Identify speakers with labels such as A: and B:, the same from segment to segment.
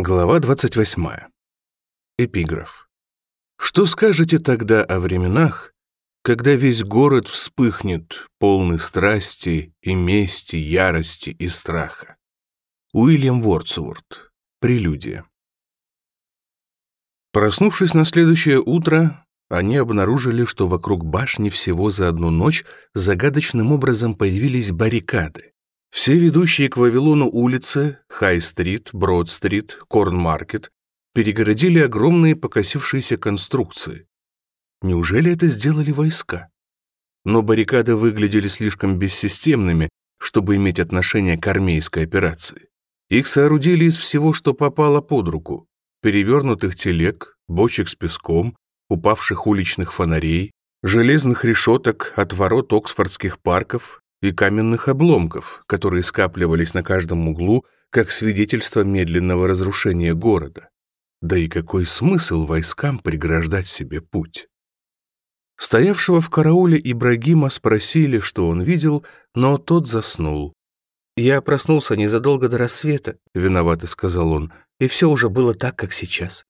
A: Глава 28. Эпиграф. Что скажете тогда о временах, когда весь город вспыхнет, полный страсти и мести, ярости и страха? Уильям Вордсворт. Прелюдия. Проснувшись на следующее утро, они обнаружили, что вокруг башни всего за одну ночь загадочным образом появились баррикады, все ведущие к Вавилону улицы Хай-стрит, Брод-стрит, Корн-маркет перегородили огромные покосившиеся конструкции. Неужели это сделали войска? Но баррикады выглядели слишком бессистемными, чтобы иметь отношение к армейской операции. Их соорудили из всего, что попало под руку. Перевернутых телег, бочек с песком, упавших уличных фонарей, железных решеток от ворот оксфордских парков и каменных обломков, которые скапливались на каждом углу, как свидетельство медленного разрушения города. Да и какой смысл войскам преграждать себе путь? Стоявшего в карауле Ибрагима спросили, что он видел, но тот заснул. «Я проснулся незадолго до рассвета», — виновато сказал он, «и все уже было так, как сейчас».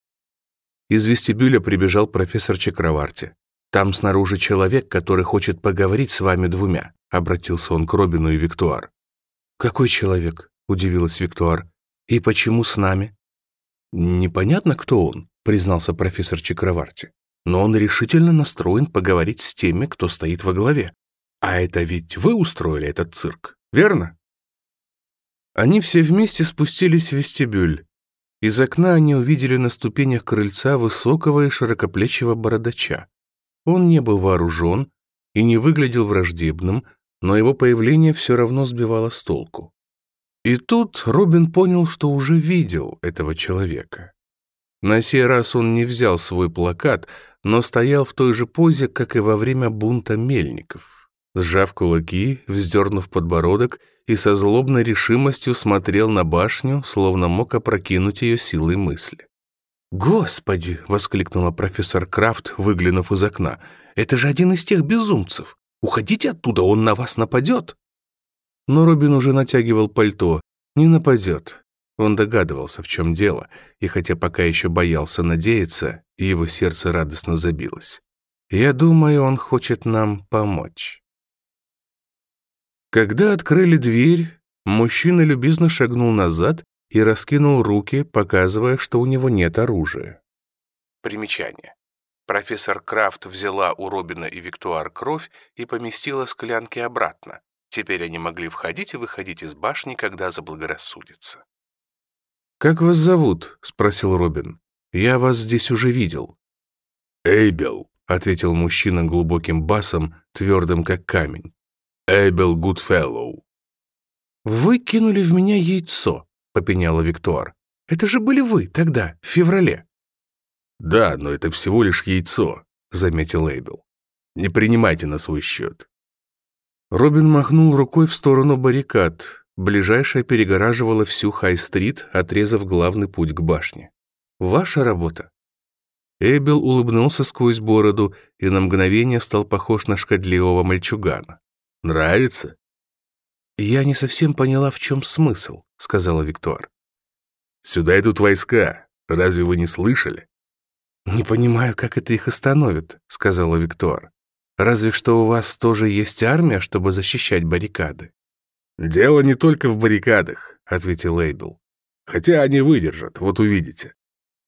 A: Из вестибюля прибежал профессор Чакраварти. Там снаружи человек, который хочет поговорить с вами двумя», — обратился он к Робину и Виктуар. «Какой человек?» — удивилась Виктуар. «И почему с нами?» «Непонятно, кто он», — признался профессор Чакраварти. «Но он решительно настроен поговорить с теми, кто стоит во главе. А это ведь вы устроили этот цирк, верно?» Они все вместе спустились в вестибюль. Из окна они увидели на ступенях крыльца высокого и широкоплечего бородача. Он не был вооружен и не выглядел враждебным, но его появление все равно сбивало с толку. И тут Робин понял, что уже видел этого человека. На сей раз он не взял свой плакат, но стоял в той же позе, как и во время бунта мельников. Сжав кулаки, вздернув подбородок и со злобной решимостью смотрел на башню, словно мог опрокинуть ее силой мысли. «Господи!» — воскликнула профессор Крафт, выглянув из окна. «Это же один из тех безумцев! Уходите оттуда, он на вас нападет!» Но Робин уже натягивал пальто. «Не нападет!» Он догадывался, в чем дело, и хотя пока еще боялся надеяться, его сердце радостно забилось. «Я думаю, он хочет нам помочь». Когда открыли дверь, мужчина любезно шагнул назад и раскинул руки, показывая, что у него нет оружия. Примечание. Профессор Крафт взяла у Робина и Виктуар кровь и поместила склянки обратно. Теперь они могли входить и выходить из башни, когда заблагорассудится. «Как вас зовут?» — спросил Робин. «Я вас здесь уже видел».
B: «Эйбел», —
A: ответил мужчина глубоким басом, твердым как камень.
B: «Эйбел Гудфеллоу».
A: «Вы кинули в меня яйцо», попеняла Виктор. «Это же были вы тогда, в феврале».
B: «Да, но это всего лишь яйцо», — заметил Эйбл. «Не принимайте на свой счет».
A: Робин махнул рукой в сторону баррикад. Ближайшая перегораживала всю Хай-стрит, отрезав главный путь к башне. «Ваша работа». Эйбел улыбнулся сквозь бороду и на мгновение стал похож на шкодливого мальчугана.
B: «Нравится?»
A: Я не совсем поняла, в чем смысл. — сказала Виктор.
B: «Сюда идут войска. Разве вы не слышали?»
A: «Не понимаю, как это их остановит», — сказала Виктор. «Разве что у вас тоже есть армия, чтобы защищать баррикады».
B: «Дело не только в баррикадах», — ответил Эйбл. «Хотя они выдержат, вот увидите.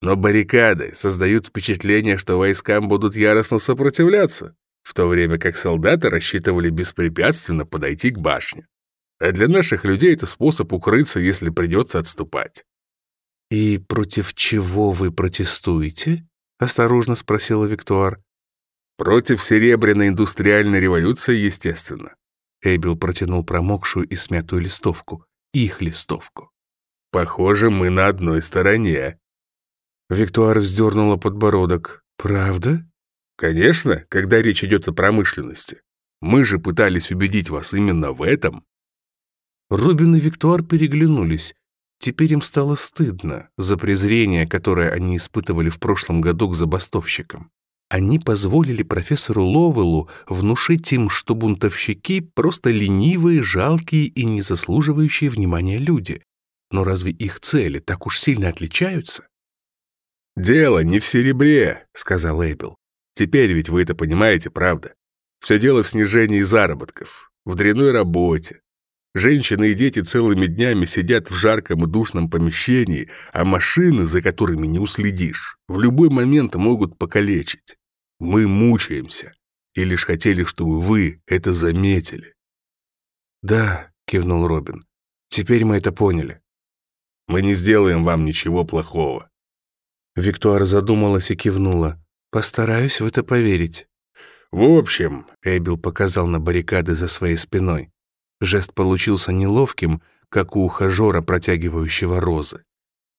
B: Но баррикады создают впечатление, что войскам будут яростно сопротивляться, в то время как солдаты рассчитывали беспрепятственно подойти к башне. А для наших людей это способ укрыться, если придется отступать.
A: «И против чего вы протестуете?» — осторожно спросила Виктуар.
B: «Против серебряной индустриальной революции, естественно».
A: Эбил протянул промокшую и смятую листовку. Их листовку.
B: «Похоже, мы на одной стороне».
A: Виктуар вздернула подбородок. «Правда?»
B: «Конечно, когда речь идет о промышленности. Мы же пытались убедить вас именно в этом».
A: Рубин и Виктуар переглянулись. Теперь им стало стыдно за презрение, которое они испытывали в прошлом году к забастовщикам. Они позволили профессору Ловелу внушить им, что бунтовщики — просто ленивые, жалкие и не заслуживающие внимания люди. Но разве их цели так уж сильно отличаются?
B: «Дело не в серебре», — сказал Эйбел. «Теперь ведь вы это понимаете, правда? Все дело в снижении заработков, в дрянной работе, Женщины и дети целыми днями сидят в жарком и душном помещении, а машины, за которыми не уследишь, в любой момент могут покалечить. Мы мучаемся и лишь хотели, чтобы вы это заметили».
A: «Да», — кивнул Робин, — «теперь мы это поняли».
B: «Мы не сделаем вам ничего плохого».
A: Виктуар задумалась и кивнула. «Постараюсь в это поверить».
B: «В общем», —
A: Эбил показал на баррикады за своей спиной, Жест получился неловким, как у ухажера, протягивающего розы.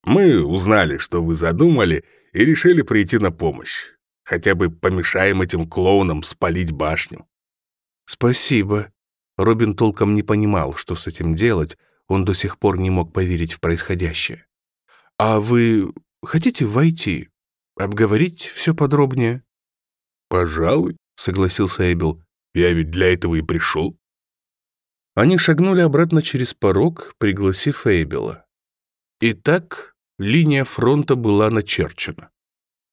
B: «Мы узнали, что вы задумали, и решили прийти на помощь. Хотя бы помешаем этим клоунам спалить башню».
A: «Спасибо». Робин толком не понимал, что с этим делать, он до сих пор не мог поверить в происходящее. «А вы хотите войти? Обговорить все подробнее?»
B: «Пожалуй», — согласился Эбел. «Я ведь для этого и пришел».
A: Они шагнули обратно через порог, пригласив Эйбела. Итак, линия фронта была начерчена.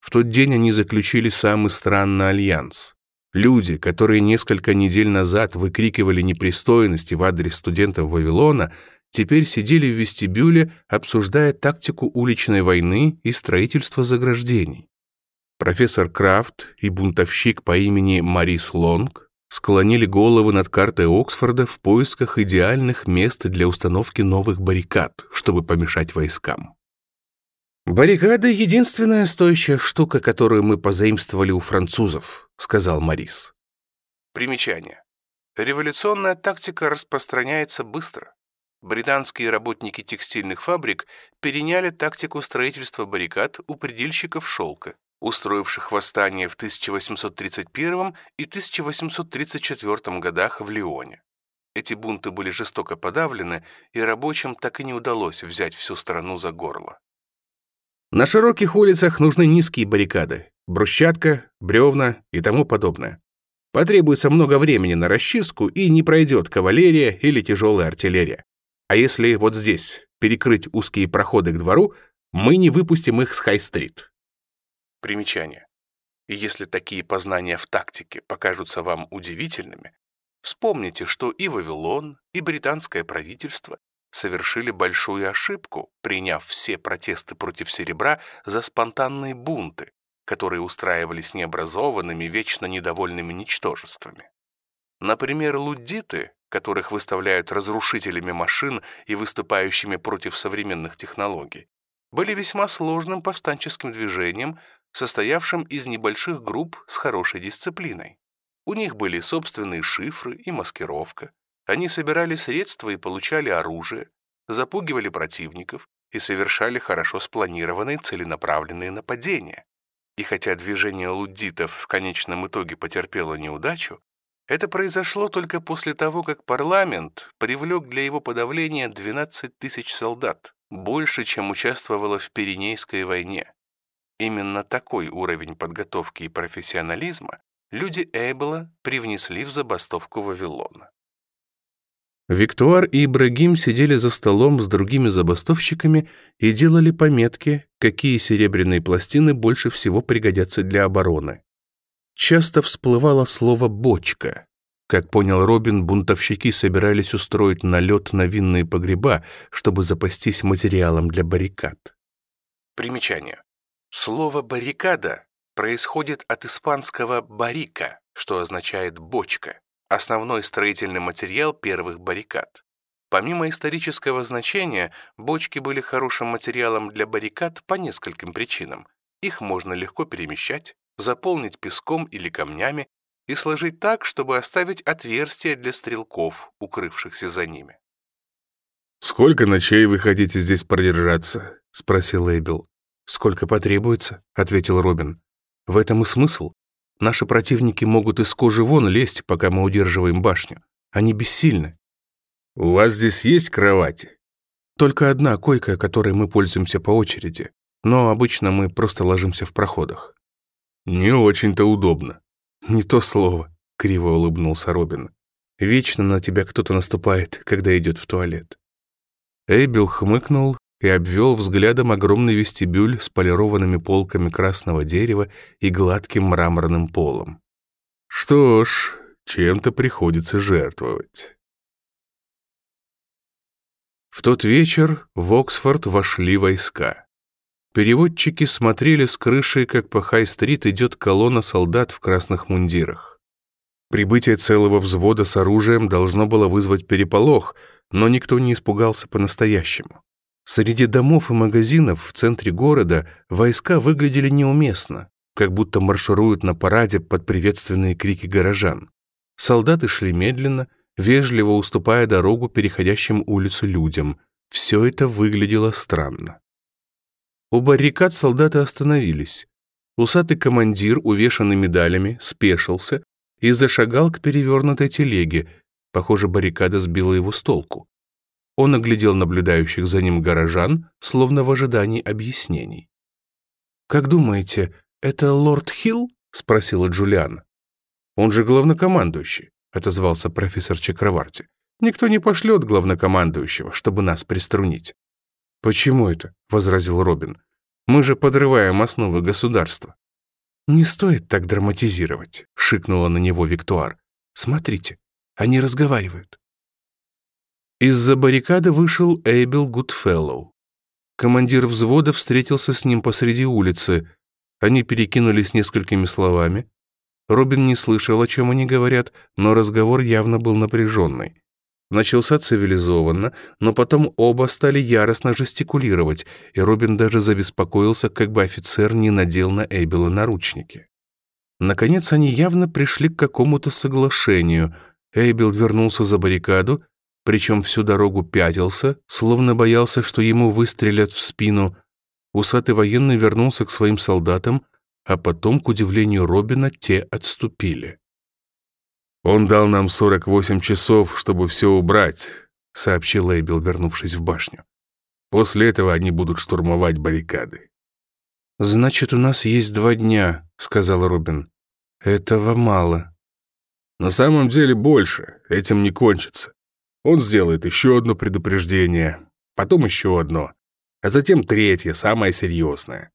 A: В тот день они заключили самый странный альянс. Люди, которые несколько недель назад выкрикивали непристойности в адрес студентов Вавилона, теперь сидели в вестибюле, обсуждая тактику уличной войны и строительство заграждений. Профессор Крафт и бунтовщик по имени Марис Лонг склонили головы над картой Оксфорда в поисках идеальных мест для установки новых баррикад, чтобы помешать войскам. «Баррикады — единственная стоящая штука, которую мы позаимствовали у французов», — сказал Морис. Примечание. Революционная тактика распространяется быстро. Британские работники текстильных фабрик переняли тактику строительства баррикад у предельщиков шелка, устроивших восстание в 1831 и 1834 годах в Лионе. Эти бунты были жестоко подавлены, и рабочим так и не удалось взять всю страну за горло. На широких улицах нужны низкие баррикады, брусчатка, бревна и тому подобное. Потребуется много времени на расчистку, и не пройдет кавалерия или тяжелая артиллерия. А если вот здесь перекрыть узкие проходы к двору, мы не выпустим их с Хай-стрит. Примечание. И если такие познания в тактике покажутся вам удивительными, вспомните, что и Вавилон, и британское правительство совершили большую ошибку, приняв все протесты против серебра за спонтанные бунты, которые устраивались необразованными, вечно недовольными ничтожествами. Например, луддиты, которых выставляют разрушителями машин и выступающими против современных технологий, были весьма сложным повстанческим движением, состоявшим из небольших групп с хорошей дисциплиной. У них были собственные шифры и маскировка. Они собирали средства и получали оружие, запугивали противников и совершали хорошо спланированные целенаправленные нападения. И хотя движение луддитов в конечном итоге потерпело неудачу, это произошло только после того, как парламент привлек для его подавления 12 тысяч солдат, больше, чем участвовало в Пиренейской войне. Именно такой уровень подготовки и профессионализма люди Эйбла привнесли в забастовку Вавилона. Виктуар и Ибрагим сидели за столом с другими забастовщиками и делали пометки, какие серебряные пластины больше всего пригодятся для обороны. Часто всплывало слово «бочка». Как понял Робин, бунтовщики собирались устроить налет на винные погреба, чтобы запастись материалом для баррикад. Примечание. Слово «баррикада» происходит от испанского «барика», что означает «бочка», основной строительный материал первых баррикад. Помимо исторического значения, бочки были хорошим материалом для баррикад по нескольким причинам. Их можно легко перемещать, заполнить песком или камнями и сложить так, чтобы оставить отверстия для стрелков, укрывшихся за ними.
B: «Сколько ночей вы хотите здесь продержаться?» — спросил Эйбел.
A: «Сколько потребуется», — ответил Робин. «В этом и смысл. Наши противники могут из кожи вон лезть, пока мы удерживаем башню. Они бессильны».
B: «У вас здесь есть кровати?»
A: «Только одна койка, которой мы пользуемся по очереди. Но обычно мы просто ложимся в проходах».
B: «Не очень-то удобно».
A: «Не то слово», — криво улыбнулся Робин. «Вечно на тебя кто-то наступает, когда идет в туалет». Эйбел хмыкнул и обвел взглядом огромный вестибюль с полированными полками красного дерева и гладким мраморным полом.
B: Что ж, чем-то приходится жертвовать.
A: В тот вечер в Оксфорд вошли войска. Переводчики смотрели с крыши, как по Хай-стрит идет колонна солдат в красных мундирах. Прибытие целого взвода с оружием должно было вызвать переполох, но никто не испугался по-настоящему. Среди домов и магазинов в центре города войска выглядели неуместно, как будто маршируют на параде под приветственные крики горожан. Солдаты шли медленно, вежливо уступая дорогу переходящим улицу людям. Все это выглядело странно. У баррикад солдаты остановились. Усатый командир, увешанный медалями, спешился и зашагал к перевернутой телеге. Похоже, баррикада сбила его с толку. Он оглядел наблюдающих за ним горожан, словно в ожидании объяснений. «Как думаете, это лорд Хилл?» — спросила Джулиан. «Он же главнокомандующий», — отозвался профессор Чакраварти. «Никто не пошлет главнокомандующего, чтобы нас приструнить». «Почему это?» — возразил Робин. «Мы же подрываем основы государства». «Не стоит так драматизировать», — шикнула на него Виктуар. «Смотрите, они разговаривают». Из-за баррикады вышел Эйбел Гудфеллоу. Командир взвода встретился с ним посреди улицы. Они перекинулись несколькими словами. Робин не слышал, о чем они говорят, но разговор явно был напряженный. Начался цивилизованно, но потом оба стали яростно жестикулировать, и Робин даже забеспокоился, как бы офицер не надел на Эйбела наручники. Наконец они явно пришли к какому-то соглашению. Эйбел вернулся за баррикаду, причем всю дорогу пятился, словно боялся, что ему выстрелят в спину. Усатый военный вернулся к своим солдатам, а потом, к удивлению Робина, те отступили.
B: «Он дал нам 48 часов, чтобы все убрать», — сообщил Эйбел, вернувшись в башню. «После этого они будут штурмовать баррикады».
A: «Значит, у нас есть два дня», — сказал Робин. «Этого мало».
B: «На самом деле больше. Этим не кончится. Он сделает еще одно предупреждение, потом еще одно, а затем третье, самое серьезное.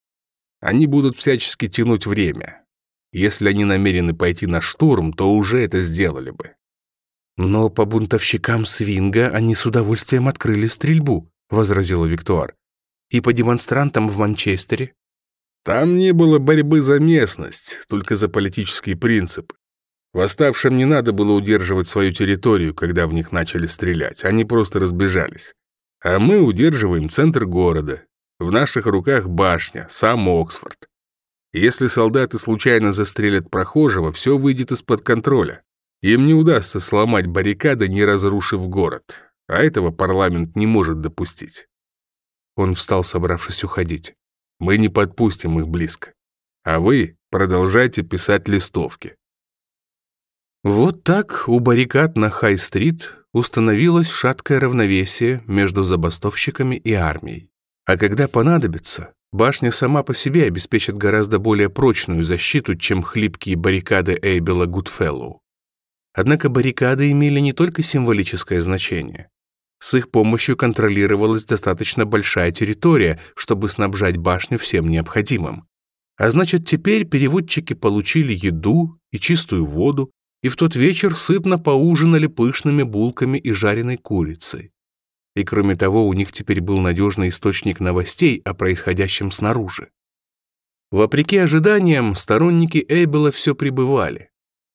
B: Они будут всячески тянуть время. Если они намерены пойти на штурм, то уже это сделали бы.
A: «Но по бунтовщикам Свинга они с удовольствием открыли стрельбу», — возразила Виктор, «И по демонстрантам в Манчестере?»
B: «Там не было борьбы за местность, только за политические принципы. Восставшим не надо было удерживать свою территорию, когда в них начали стрелять, они просто разбежались. А мы удерживаем центр города. В наших руках башня, сам Оксфорд. Если солдаты случайно застрелят прохожего, все выйдет из-под контроля. Им не удастся сломать баррикады, не разрушив город. А этого парламент не может допустить.
A: Он встал, собравшись уходить.
B: Мы не подпустим их близко. А вы продолжайте писать листовки.
A: Вот так у баррикад на Хай-стрит установилось шаткое равновесие между забастовщиками и армией. А когда понадобится, башня сама по себе обеспечит гораздо более прочную защиту, чем хлипкие баррикады Эйбела Гудфеллоу. Однако баррикады имели не только символическое значение. С их помощью контролировалась достаточно большая территория, чтобы снабжать башню всем необходимым. А значит, теперь переводчики получили еду и чистую воду, и в тот вечер сытно поужинали пышными булками и жареной курицей. И кроме того, у них теперь был надежный источник новостей о происходящем снаружи. Вопреки ожиданиям, сторонники Эйбела все пребывали.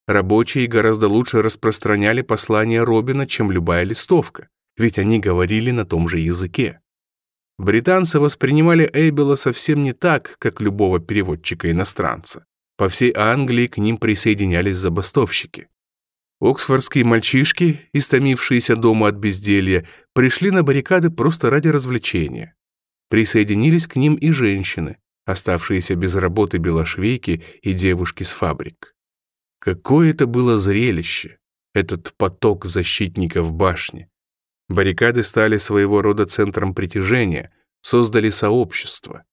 A: Рабочие гораздо лучше распространяли послание Робина, чем любая листовка, ведь они говорили на том же языке. Британцы воспринимали Эйбела совсем не так, как любого переводчика-иностранца. По всей Англии к ним присоединялись забастовщики. Оксфордские мальчишки, истомившиеся дома от безделья, пришли на баррикады просто ради развлечения. Присоединились к ним и женщины, оставшиеся без работы белошвейки и девушки с фабрик. Какое это было зрелище, этот поток защитников башни. Баррикады стали своего рода центром притяжения, создали сообщество.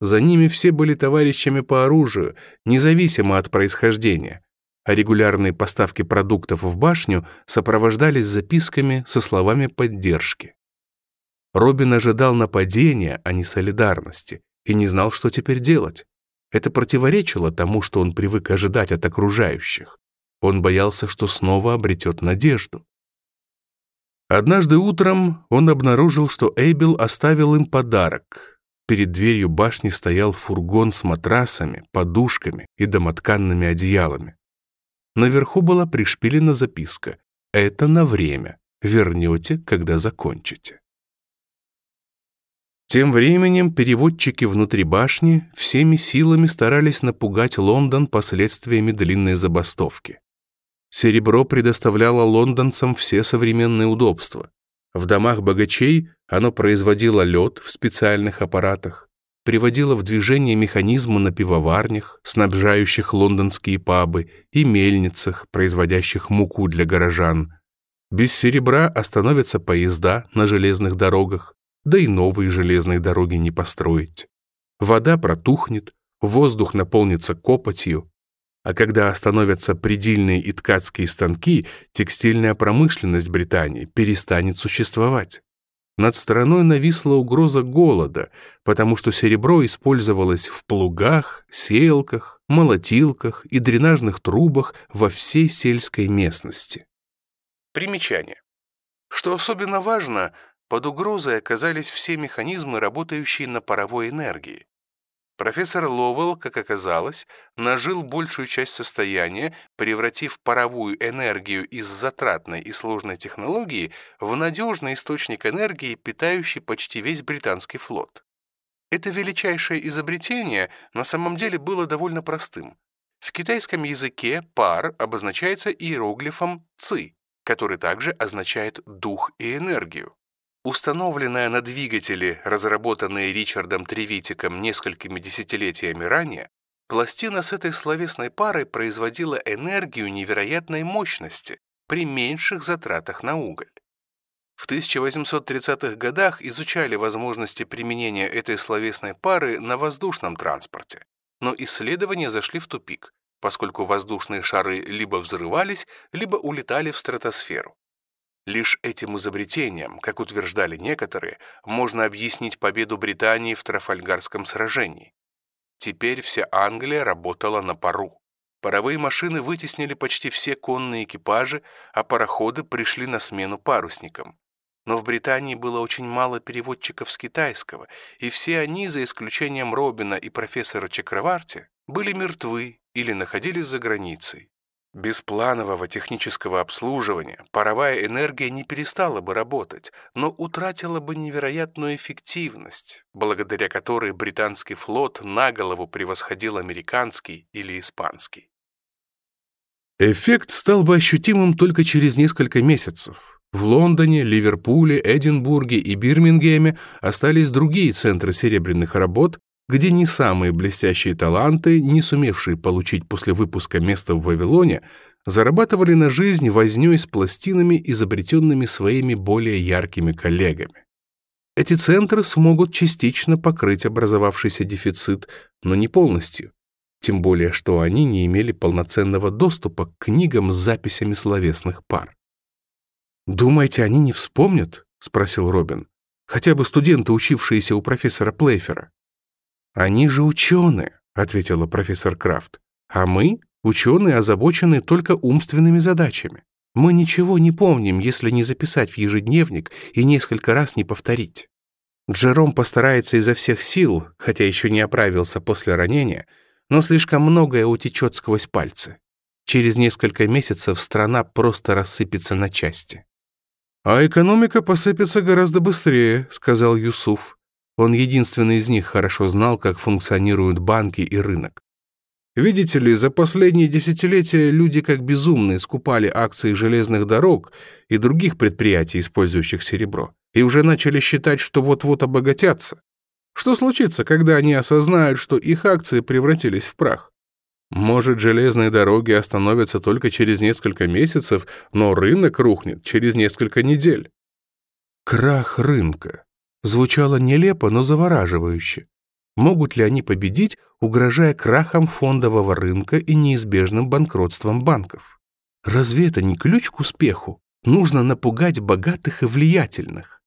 A: За ними все были товарищами по оружию, независимо от происхождения. А регулярные поставки продуктов в башню сопровождались записками со словами поддержки. Робин ожидал нападения, а не солидарности, и не знал, что теперь делать. Это противоречило тому, что он привык ожидать от окружающих. Он боялся, что снова обретет надежду. Однажды утром он обнаружил, что Эйбел оставил им подарок Перед дверью башни стоял фургон с матрасами, подушками и домотканными одеялами. Наверху была пришпилена записка «Это на время. Вернете, когда закончите». Тем временем переводчики внутри башни всеми силами старались напугать Лондон последствиями длинной забастовки. Серебро предоставляло лондонцам все современные удобства, в домах богачей оно производило лед в специальных аппаратах, приводило в движение механизмы на пивоварнях, снабжающих лондонские пабы, и мельницах, производящих муку для горожан. Без серебра остановятся поезда на железных дорогах, да и новые железные дороги не построить. Вода протухнет, воздух наполнится копотью, а когда остановятся предельные и ткацкие станки, текстильная промышленность Британии перестанет существовать. Над страной нависла угроза голода, потому что серебро использовалось в плугах, сеялках, молотилках и дренажных трубах во всей сельской местности. Примечание. Что особенно важно, под угрозой оказались все механизмы, работающие на паровой энергии, Профессор Ловелл, как оказалось, нажил большую часть состояния, превратив паровую энергию из затратной и сложной технологии в надежный источник энергии, питающий почти весь британский флот. Это величайшее изобретение на самом деле было довольно простым. В китайском языке пар обозначается иероглифом «ци», который также означает «дух» и «энергию» установленная на двигателе, разработанные Ричардом Тревитиком несколькими десятилетиями ранее, пластина с этой словесной парой производила энергию невероятной мощности при меньших затратах на уголь. В 1830-х годах изучали возможности применения этой словесной пары на воздушном транспорте, но исследования зашли в тупик, поскольку воздушные шары либо взрывались, либо улетали в стратосферу. Лишь этим изобретением, как утверждали некоторые, можно объяснить победу Британии в Трафальгарском сражении. Теперь вся Англия работала на пару. Паровые машины вытеснили почти все конные экипажи, а пароходы пришли на смену парусникам. Но в Британии было очень мало переводчиков с китайского, и все они, за исключением Робина и профессора Чакраварти, были мертвы или находились за границей. Без планового технического обслуживания паровая энергия не перестала бы работать, но утратила бы невероятную эффективность, благодаря которой британский флот на голову превосходил американский или испанский. Эффект стал бы ощутимым только через несколько месяцев. В Лондоне, Ливерпуле, Эдинбурге и Бирмингеме остались другие центры серебряных работ, где не самые блестящие таланты, не сумевшие получить после выпуска место в Вавилоне, зарабатывали на жизнь вознёй с пластинами, изобретёнными своими более яркими коллегами. Эти центры смогут частично покрыть образовавшийся дефицит, но не полностью. Тем более, что они не имели полноценного доступа к книгам с записями словесных пар. «Думаете, они не вспомнят?» — спросил Робин. «Хотя бы студенты, учившиеся у профессора Плейфера». «Они же ученые», — ответила профессор Крафт. «А мы, ученые, озабочены только умственными задачами. Мы ничего не помним, если не записать в ежедневник и несколько раз не повторить». Джером постарается изо всех сил, хотя еще не оправился после ранения, но слишком многое утечет сквозь пальцы. Через несколько месяцев страна просто рассыпется на части. «А экономика посыпется гораздо быстрее», — сказал Юсуф. Он единственный из них хорошо знал, как функционируют банки и рынок. Видите ли, за последние десятилетия люди как безумные скупали акции железных дорог и других предприятий, использующих серебро, и уже начали считать, что вот-вот обогатятся. Что случится, когда они осознают, что их акции превратились в прах? Может, железные дороги остановятся только через несколько месяцев, но рынок рухнет через несколько недель. Крах рынка звучало нелепо, но завораживающе. Могут ли они победить, угрожая крахом фондового рынка и неизбежным банкротством банков? Разве это не ключ к успеху? Нужно напугать богатых и влиятельных.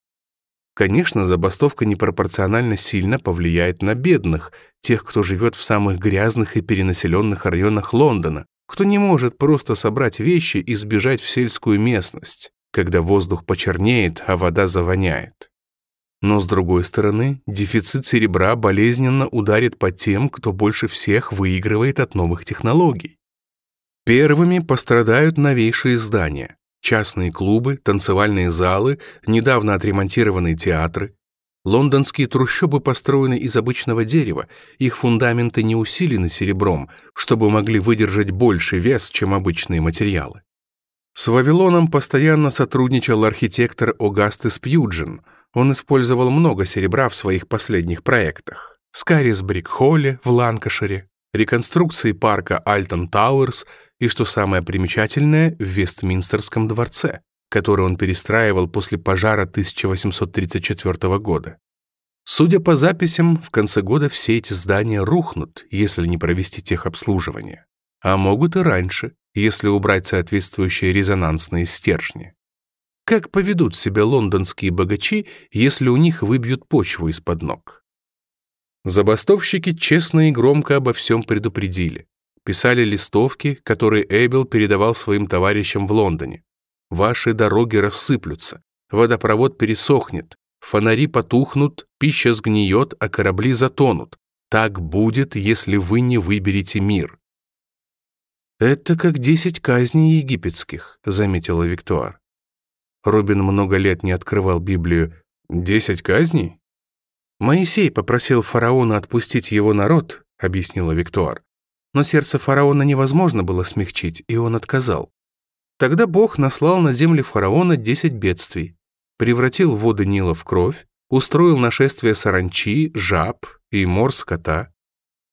A: Конечно, забастовка непропорционально сильно повлияет на бедных, тех, кто живет в самых грязных и перенаселенных районах Лондона, кто не может просто собрать вещи и сбежать в сельскую местность, когда воздух почернеет, а вода завоняет. Но с другой стороны, дефицит серебра болезненно ударит по тем, кто больше всех выигрывает от новых технологий. Первыми пострадают новейшие здания, частные клубы, танцевальные залы, недавно отремонтированные театры. Лондонские трущобы построены из обычного дерева, их фундаменты не усилены серебром, чтобы могли выдержать больше вес, чем обычные материалы. С Вавилоном постоянно сотрудничал архитектор Огастес Пьюджин – он использовал много серебра в своих последних проектах. Скарис Брикхолле в Ланкашире, реконструкции парка Альтон Тауэрс и, что самое примечательное, в Вестминстерском дворце, который он перестраивал после пожара 1834 года. Судя по записям, в конце года все эти здания рухнут, если не провести техобслуживание. А могут и раньше, если убрать соответствующие резонансные стержни как поведут себя лондонские богачи, если у них выбьют почву из-под ног. Забастовщики честно и громко обо всем предупредили. Писали листовки, которые Эйбел передавал своим товарищам в Лондоне. «Ваши дороги рассыплются, водопровод пересохнет, фонари потухнут, пища сгниет, а корабли затонут. Так будет, если вы не выберете мир». «Это как десять казней египетских», — заметила Виктуар. Робин много лет не открывал Библию. «Десять казней?» «Моисей попросил фараона отпустить его народ», — объяснила Виктор. «Но сердце фараона невозможно было смягчить, и он отказал. Тогда Бог наслал на земли фараона десять бедствий, превратил воды Нила в кровь, устроил нашествие саранчи, жаб и мор скота.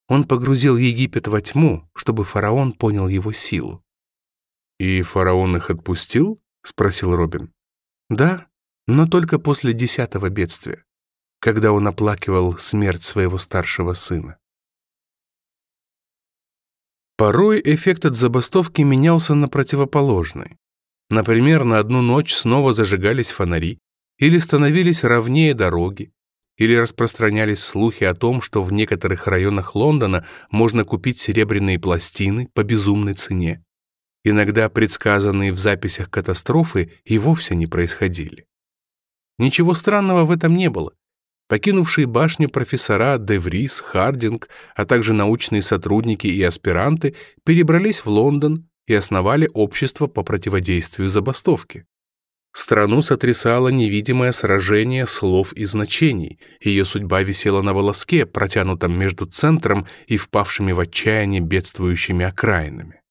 A: Он погрузил Египет во тьму, чтобы фараон понял его силу». «И фараон их отпустил?» — спросил Робин. Да, но только после десятого бедствия, когда он оплакивал смерть своего старшего сына. Порой эффект от забастовки менялся на противоположный. Например, на одну ночь снова зажигались фонари, или становились ровнее дороги, или распространялись слухи о том, что в некоторых районах Лондона можно купить серебряные пластины по безумной цене. Иногда предсказанные в записях катастрофы и вовсе не происходили. Ничего странного в этом не было. Покинувшие башню профессора Деврис, Хардинг, а также научные сотрудники и аспиранты перебрались в Лондон и основали общество по противодействию забастовке. Страну сотрясало невидимое сражение слов и значений, ее судьба висела на волоске, протянутом между центром и впавшими в отчаяние бедствующими окраинами.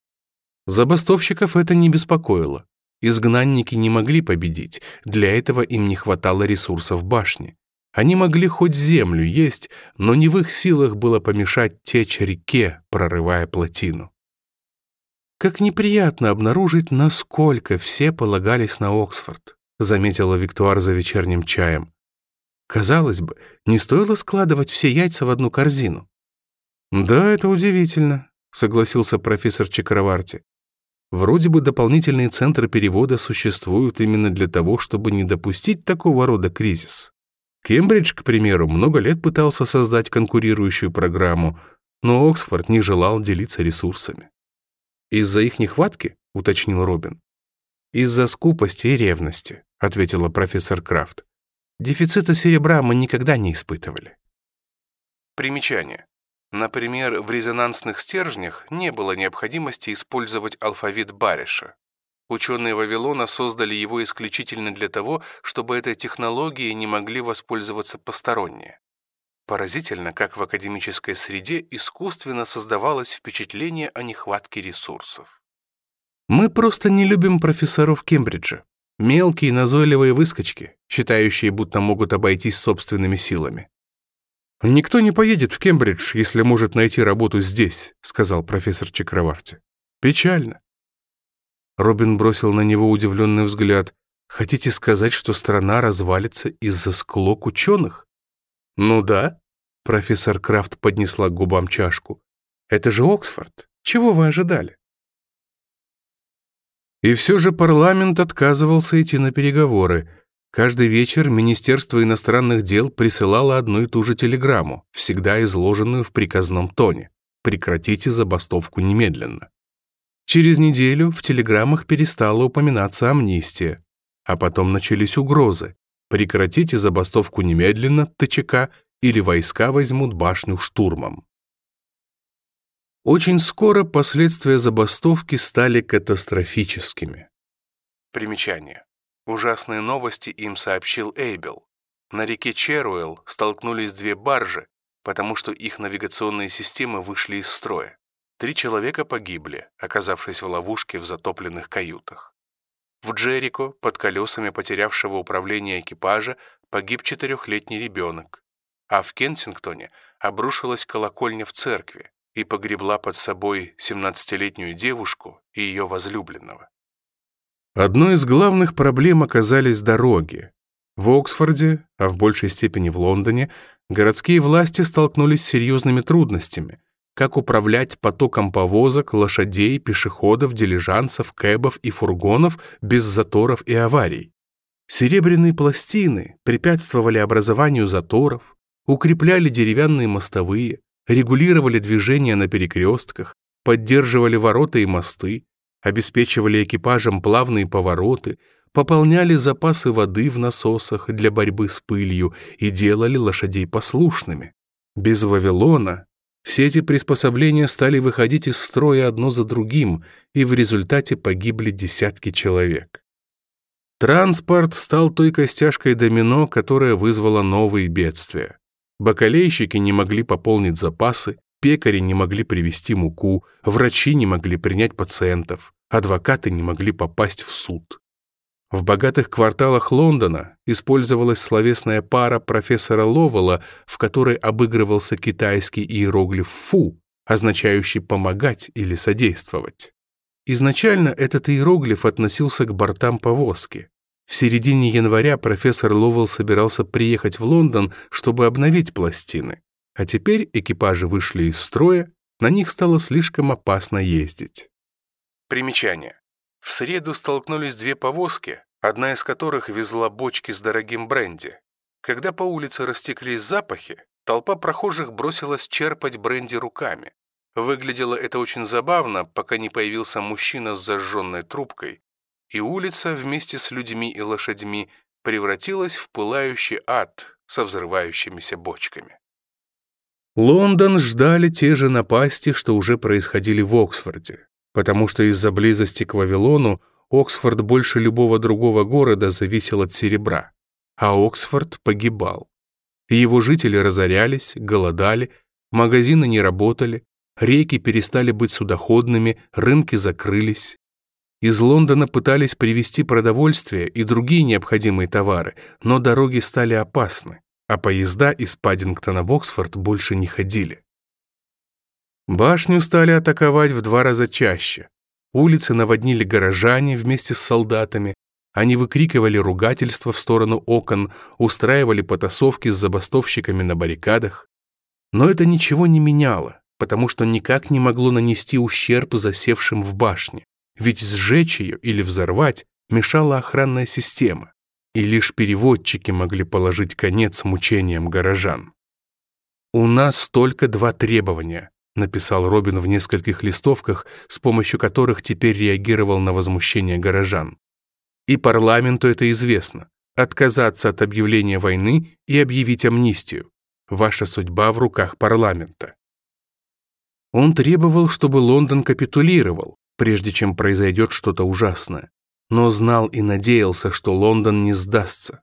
A: Забастовщиков это не беспокоило. Изгнанники не могли победить, для этого им не хватало ресурсов башни. Они могли хоть землю есть, но не в их силах было помешать течь реке, прорывая плотину. «Как неприятно обнаружить, насколько все полагались на Оксфорд», заметила Виктуар за вечерним чаем. «Казалось бы, не стоило складывать все яйца в одну корзину». «Да, это удивительно», — согласился профессор Чакраварти. Вроде бы дополнительные центры перевода существуют именно для того, чтобы не допустить такого рода кризис. Кембридж, к примеру, много лет пытался создать конкурирующую программу, но Оксфорд не желал делиться ресурсами. «Из-за их нехватки?» — уточнил Робин. «Из-за скупости и ревности», — ответила профессор Крафт. «Дефицита серебра мы никогда не испытывали». Примечание. Например, в резонансных стержнях не было необходимости использовать алфавит Бариша. Ученые Вавилона создали его исключительно для того, чтобы этой технологией не могли воспользоваться посторонние. Поразительно, как в академической среде искусственно создавалось впечатление о нехватке ресурсов. Мы просто не любим профессоров Кембриджа. Мелкие назойливые выскочки, считающие, будто могут обойтись собственными силами. «Никто не поедет в Кембридж, если может найти работу здесь», сказал профессор Чакраварти. «Печально». Робин бросил на него удивленный взгляд. «Хотите сказать, что страна развалится из-за склок ученых?» «Ну да», — профессор Крафт поднесла к губам чашку. «Это же Оксфорд. Чего вы ожидали?» И все же парламент отказывался идти на переговоры — Каждый вечер Министерство иностранных дел присылало одну и ту же телеграмму, всегда изложенную в приказном тоне. Прекратите забастовку немедленно. Через неделю в телеграммах перестала упоминаться амнистия, а потом начались угрозы. Прекратите забастовку немедленно, ТЧК, или войска возьмут башню штурмом. Очень скоро последствия забастовки стали катастрофическими. Примечание. Ужасные новости им сообщил Эйбел. На реке Черуэлл столкнулись две баржи, потому что их навигационные системы вышли из строя. Три человека погибли, оказавшись в ловушке в затопленных каютах. В Джерико под колесами потерявшего управление экипажа погиб четырехлетний ребенок, а в Кенсингтоне обрушилась колокольня в церкви и погребла под собой 17-летнюю девушку и ее возлюбленного. Одной из главных проблем оказались дороги. В Оксфорде, а в большей степени в Лондоне, городские власти столкнулись с серьезными трудностями, как управлять потоком повозок, лошадей, пешеходов, дилижансов, кэбов и фургонов без заторов и аварий. Серебряные пластины препятствовали образованию заторов, укрепляли деревянные мостовые, регулировали движение на перекрестках, поддерживали ворота и мосты, обеспечивали экипажам плавные повороты, пополняли запасы воды в насосах для борьбы с пылью и делали лошадей послушными. Без Вавилона все эти приспособления стали выходить из строя одно за другим, и в результате погибли десятки человек. Транспорт стал той костяшкой домино, которая вызвала новые бедствия. Бакалейщики не могли пополнить запасы, пекари не могли привезти муку, врачи не могли принять пациентов адвокаты не могли попасть в суд. В богатых кварталах Лондона использовалась словесная пара профессора Ловела, в которой обыгрывался китайский иероглиф «фу», означающий «помогать» или «содействовать». Изначально этот иероглиф относился к бортам повозки. В середине января профессор Ловел собирался приехать в Лондон, чтобы обновить пластины. А теперь экипажи вышли из строя, на них стало слишком опасно ездить. Примечание. В среду столкнулись две повозки, одна из которых везла бочки с дорогим бренди. Когда по улице растеклись запахи, толпа прохожих бросилась черпать бренди руками. Выглядело это очень забавно, пока не появился мужчина с зажженной трубкой, и улица вместе с людьми и лошадьми превратилась в пылающий ад со взрывающимися бочками. Лондон ждали те же напасти, что уже происходили в Оксфорде потому что из-за близости к Вавилону Оксфорд больше любого другого города зависел от серебра, а Оксфорд погибал. Его жители разорялись, голодали, магазины не работали, реки перестали быть судоходными, рынки закрылись. Из Лондона пытались привезти продовольствие и другие необходимые товары, но дороги стали опасны, а поезда из Паддингтона в Оксфорд больше не ходили. Башню стали атаковать в два раза чаще. Улицы наводнили горожане вместе с солдатами. Они выкрикивали ругательства в сторону окон, устраивали потасовки с забастовщиками на баррикадах. Но это ничего не меняло, потому что никак не могло нанести ущерб засевшим в башне, ведь сжечь ее или взорвать мешала охранная система, и лишь переводчики могли положить конец мучениям горожан. У нас только два требования — написал Робин в нескольких листовках, с помощью которых теперь реагировал на возмущение горожан. И парламенту это известно. Отказаться от объявления войны и объявить амнистию. Ваша судьба в руках парламента. Он требовал, чтобы Лондон капитулировал, прежде чем произойдет что-то ужасное, но знал и надеялся, что Лондон не сдастся.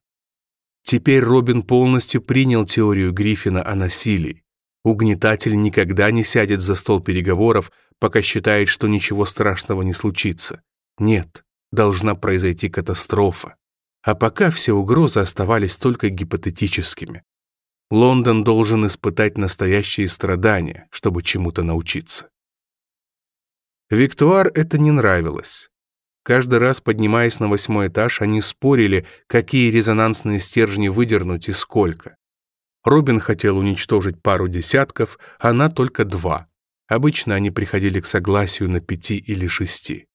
A: Теперь Робин полностью принял теорию Гриффина о насилии. Угнетатель никогда не сядет за стол переговоров, пока считает, что ничего страшного не случится. Нет, должна произойти катастрофа. А пока все угрозы оставались только гипотетическими. Лондон должен испытать настоящие страдания, чтобы чему-то научиться. Виктуар это не нравилось. Каждый раз, поднимаясь на восьмой этаж, они спорили, какие резонансные стержни выдернуть и сколько. Робин хотел уничтожить пару десятков, а она только два. Обычно они приходили к согласию на пяти или шести.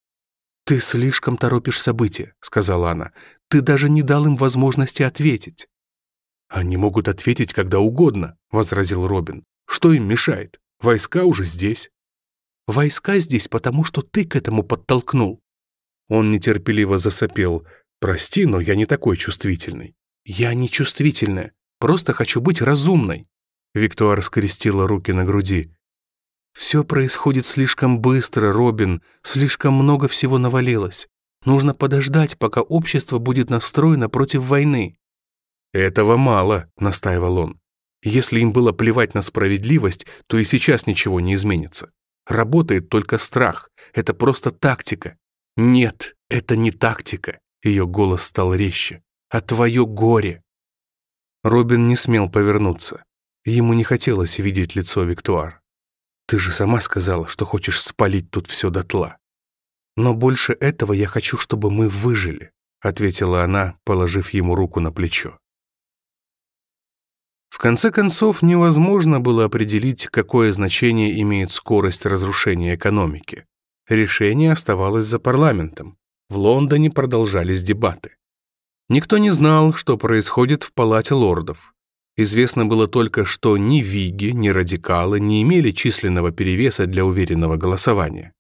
A: «Ты слишком торопишь события», — сказала она. «Ты даже не дал им возможности ответить». «Они могут ответить когда угодно», — возразил Робин. «Что им мешает? Войска уже здесь». «Войска здесь, потому что ты к этому подтолкнул». Он нетерпеливо засопел. «Прости, но я не такой чувствительный». «Я не чувствительная. Просто хочу быть разумной». Виктуар скрестила руки на груди. «Все происходит слишком быстро, Робин. Слишком много всего навалилось. Нужно подождать, пока общество будет настроено против войны». «Этого мало», — настаивал он. «Если им было плевать на справедливость, то и сейчас ничего не изменится. Работает только страх. Это просто тактика». «Нет, это не тактика», — ее голос стал резче. «А твое горе». Робин не смел повернуться. Ему не хотелось видеть лицо Виктуар. «Ты же сама сказала, что хочешь спалить тут все дотла». «Но больше этого я хочу, чтобы мы выжили», — ответила она, положив ему руку на плечо. В конце концов, невозможно было определить, какое значение имеет скорость разрушения экономики. Решение оставалось за парламентом. В Лондоне продолжались дебаты. Никто не знал, что происходит в Палате лордов. Известно было только, что ни виги, ни радикалы не имели численного перевеса для уверенного голосования.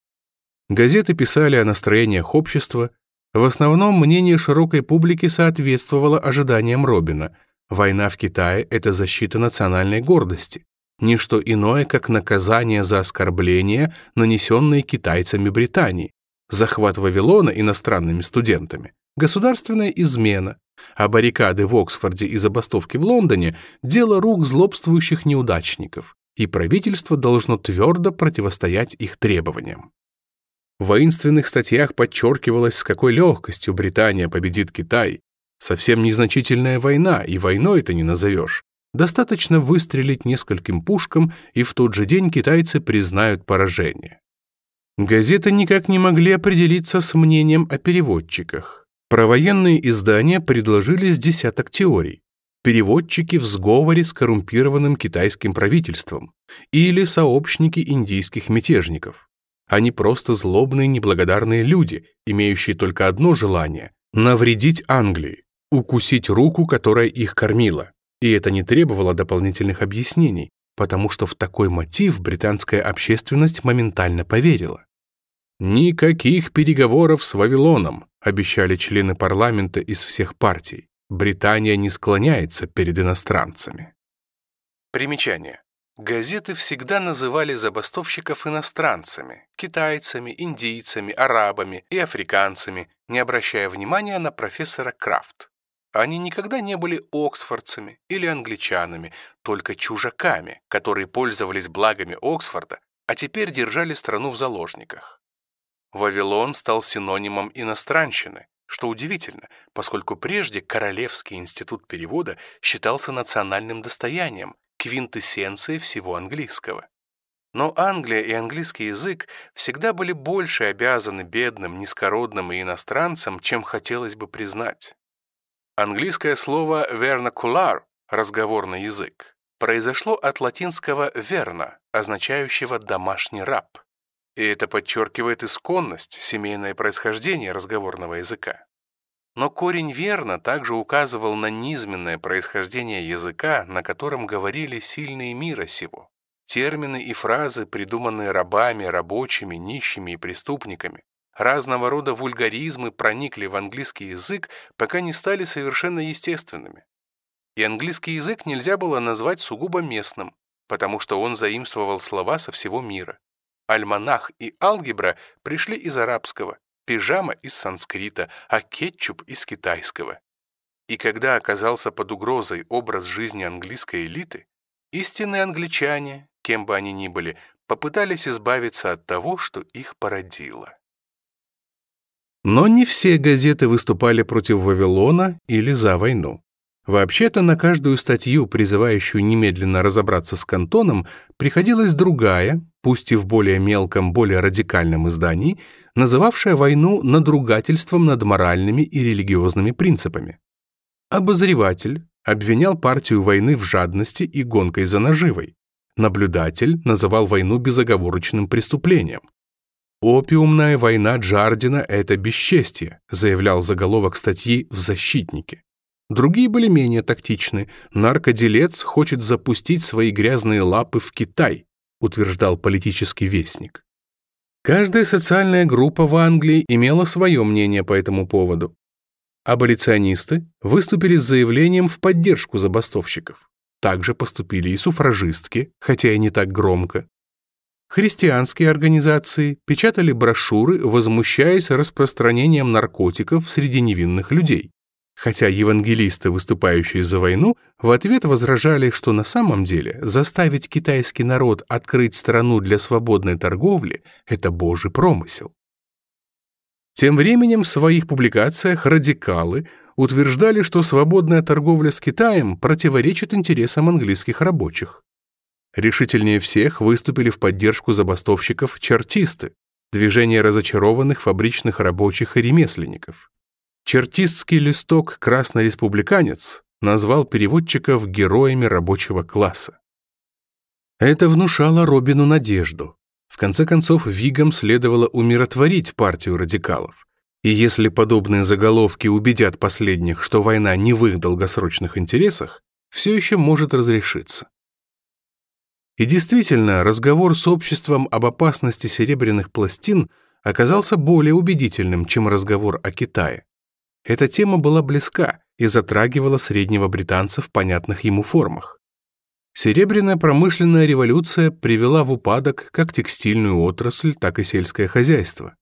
A: Газеты писали о настроениях общества. В основном мнение широкой публики соответствовало ожиданиям Робина. Война в Китае — это защита национальной гордости. Ничто иное, как наказание за оскорбления, нанесенные китайцами Британии, захват Вавилона иностранными студентами государственная измена, а баррикады в Оксфорде и забастовки в Лондоне – дело рук злобствующих неудачников, и правительство должно твердо противостоять их требованиям. В воинственных статьях подчеркивалось, с какой легкостью Британия победит Китай. Совсем незначительная война, и войной это не назовешь. Достаточно выстрелить нескольким пушкам, и в тот же день китайцы признают поражение. Газеты никак не могли определиться с мнением о переводчиках. Провоенные издания предложили с десяток теорий. Переводчики в сговоре с коррумпированным китайским правительством или сообщники индийских мятежников. Они просто злобные неблагодарные люди, имеющие только одно желание — навредить Англии, укусить руку, которая их кормила. И это не требовало дополнительных объяснений, потому что в такой мотив британская общественность моментально поверила. Никаких переговоров с Вавилоном, обещали члены парламента из всех партий. Британия не склоняется перед иностранцами. Примечание. Газеты всегда называли забастовщиков иностранцами, китайцами, индийцами, арабами и африканцами, не обращая внимания на профессора Крафт. Они никогда не были оксфордцами или англичанами, только чужаками, которые пользовались благами Оксфорда, а теперь держали страну в заложниках. Вавилон стал синонимом иностранщины, что удивительно, поскольку прежде Королевский институт перевода считался национальным достоянием, квинтэссенцией всего английского. Но Англия и английский язык всегда были больше обязаны бедным, низкородным и иностранцам, чем хотелось бы признать. Английское слово «vernacular» — разговорный язык — произошло от латинского «verna», означающего «домашний раб». И это подчеркивает исконность, семейное происхождение разговорного языка. Но корень верно также указывал на низменное происхождение языка, на котором говорили сильные мира сего. Термины и фразы, придуманные рабами, рабочими, нищими и преступниками, разного рода вульгаризмы проникли в английский язык, пока не стали совершенно естественными. И английский язык нельзя было назвать сугубо местным, потому что он заимствовал слова со всего мира альманах и алгебра пришли из арабского, пижама из санскрита, а кетчуп из китайского. И когда оказался под угрозой образ жизни английской элиты, истинные англичане, кем бы они ни были, попытались избавиться от того, что их породило. Но не все газеты выступали против Вавилона или за войну. Вообще-то на каждую статью, призывающую немедленно разобраться с Кантоном, приходилась другая, пусть и в более мелком, более радикальном издании, называвшая войну надругательством над моральными и религиозными принципами. Обозреватель обвинял партию войны в жадности и гонкой за наживой. Наблюдатель называл войну безоговорочным преступлением. «Опиумная война Джардина — это бесчестье», заявлял заголовок статьи в «Защитнике». Другие были менее тактичны. Наркоделец хочет запустить свои грязные лапы в Китай, утверждал политический вестник. Каждая социальная группа в Англии имела свое мнение по этому поводу. Аболиционисты выступили с заявлением в поддержку забастовщиков. Также поступили и суфражистки, хотя и не так громко. Христианские организации печатали брошюры, возмущаясь распространением наркотиков среди невинных людей хотя евангелисты, выступающие за войну, в ответ возражали, что на самом деле заставить китайский народ открыть страну для свободной торговли – это божий промысел. Тем временем в своих публикациях радикалы утверждали, что свободная торговля с Китаем противоречит интересам английских рабочих. Решительнее всех выступили в поддержку забастовщиков чартисты, движение разочарованных фабричных рабочих и ремесленников. Чертистский листок «Красный республиканец» назвал переводчиков героями рабочего класса. Это внушало Робину надежду. В конце концов, Вигам следовало умиротворить партию радикалов. И если подобные заголовки убедят последних, что война не в их долгосрочных интересах, все еще может разрешиться. И действительно, разговор с обществом об опасности серебряных пластин оказался более убедительным, чем разговор о Китае. Эта тема была близка и затрагивала среднего британца в понятных ему формах. Серебряная промышленная революция привела в упадок как текстильную отрасль, так и сельское хозяйство.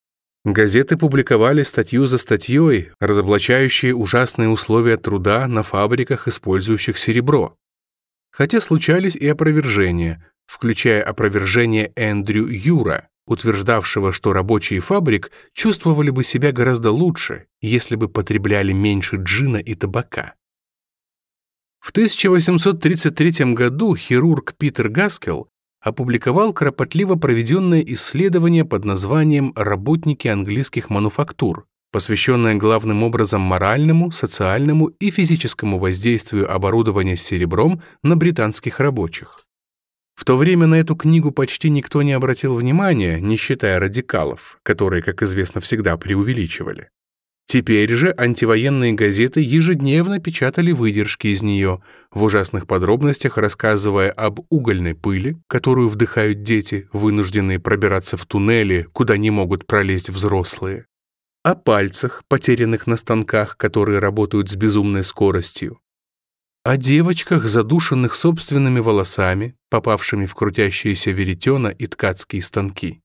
A: Газеты публиковали статью за статьей, разоблачающие ужасные условия труда на фабриках, использующих серебро. Хотя случались и опровержения, включая опровержение Эндрю Юра, утверждавшего, что рабочие фабрик чувствовали бы себя гораздо лучше, если бы потребляли меньше джина и табака. В 1833 году хирург Питер Гаскел опубликовал кропотливо проведенное исследование под названием «Работники английских мануфактур», посвященное главным образом моральному, социальному и физическому воздействию оборудования с серебром на британских рабочих. В то время на эту книгу почти никто не обратил внимания, не считая радикалов, которые, как известно, всегда преувеличивали. Теперь же антивоенные газеты ежедневно печатали выдержки из нее, в ужасных подробностях рассказывая об угольной пыли, которую вдыхают дети, вынужденные пробираться в туннели, куда не могут пролезть взрослые, о пальцах, потерянных на станках, которые работают с безумной скоростью, о девочках, задушенных собственными волосами, попавшими в крутящиеся веретена и ткацкие станки.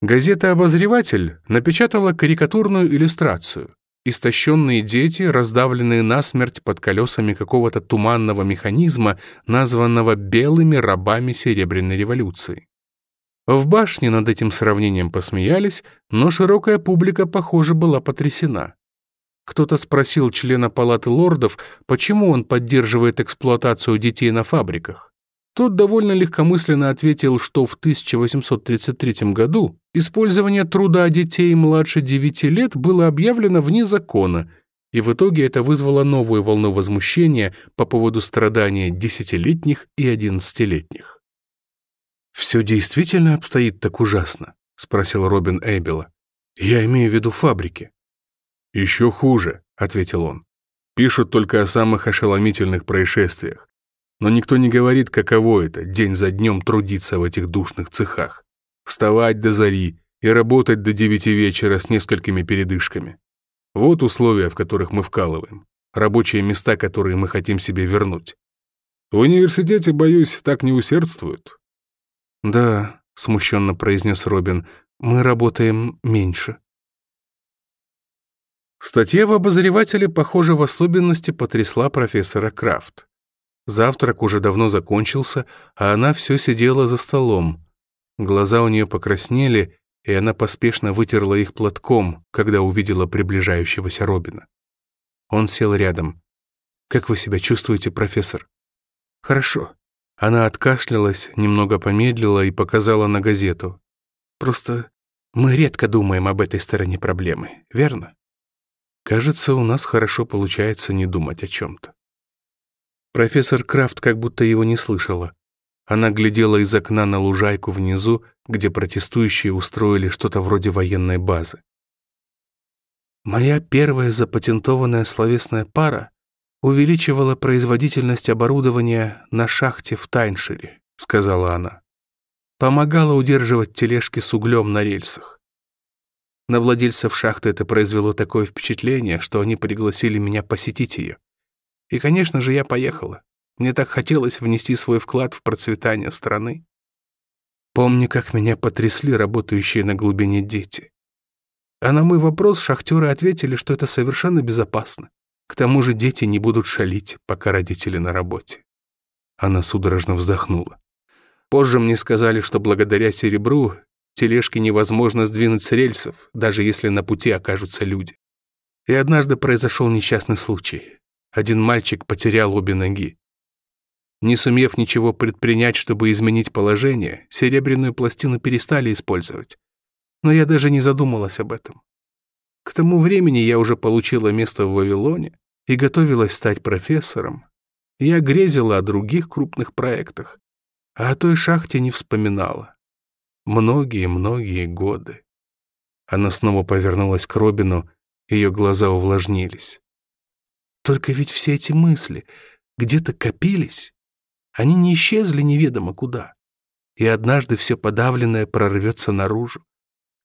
A: Газета «Обозреватель» напечатала карикатурную иллюстрацию. Истощенные дети, раздавленные насмерть под колесами какого-то туманного механизма, названного «белыми рабами Серебряной революции». В башне над этим сравнением посмеялись, но широкая публика, похоже, была потрясена. Кто-то спросил члена Палаты лордов, почему он поддерживает эксплуатацию детей на фабриках. Тот довольно легкомысленно ответил, что в 1833 году использование труда детей младше 9 лет было объявлено вне закона, и в итоге это вызвало новую волну возмущения по поводу страдания десятилетних и одиннадцатилетних. «Все действительно обстоит так ужасно?» — спросил Робин Эйбела. «Я имею в виду фабрики».
B: «Еще хуже», — ответил он. «Пишут только о самых ошеломительных происшествиях. Но никто не говорит, каково это день за днем трудиться в этих душных цехах. Вставать до зари и работать до девяти вечера с несколькими передышками. Вот условия, в которых мы вкалываем. Рабочие места, которые мы хотим себе вернуть. В университете, боюсь, так не усердствуют».
A: «Да», — смущенно произнес Робин, — «мы работаем меньше». Статья в обозревателе, похоже, в особенности потрясла профессора Крафт. Завтрак уже давно закончился, а она все сидела за столом. Глаза у нее покраснели, и она поспешно вытерла их платком, когда увидела приближающегося Робина. Он сел рядом. «Как вы себя чувствуете, профессор?» «Хорошо». Она откашлялась, немного помедлила и показала на газету. «Просто мы редко думаем об этой стороне проблемы, верно?» Кажется, у нас хорошо получается не думать о чем-то. Профессор Крафт как будто его не слышала. Она глядела из окна на лужайку внизу, где протестующие устроили что-то вроде военной базы. Моя первая запатентованная словесная пара увеличивала производительность оборудования на шахте в Тайншире, сказала она. Помогала удерживать тележки с углем на рельсах. На владельцев шахты это произвело такое впечатление, что они пригласили меня посетить ее. И, конечно же, я поехала. Мне так хотелось внести свой вклад в процветание страны. Помню, как меня потрясли работающие на глубине дети. А на мой вопрос шахтеры ответили, что это совершенно безопасно. К тому же дети не будут шалить, пока родители на работе. Она судорожно вздохнула. Позже мне сказали, что благодаря серебру Тележки невозможно сдвинуть с рельсов, даже если на пути окажутся люди. И однажды произошел несчастный случай. Один мальчик потерял обе ноги. Не сумев ничего предпринять, чтобы изменить положение, серебряную пластину перестали использовать. Но я даже не задумалась об этом. К тому времени я уже получила место в Вавилоне и готовилась стать профессором. Я грезила о других крупных проектах, а о той шахте не вспоминала многие-многие годы. Она снова повернулась к Робину, ее глаза увлажнились. Только ведь все эти мысли где-то копились, они не исчезли неведомо куда. И однажды все подавленное прорвется наружу.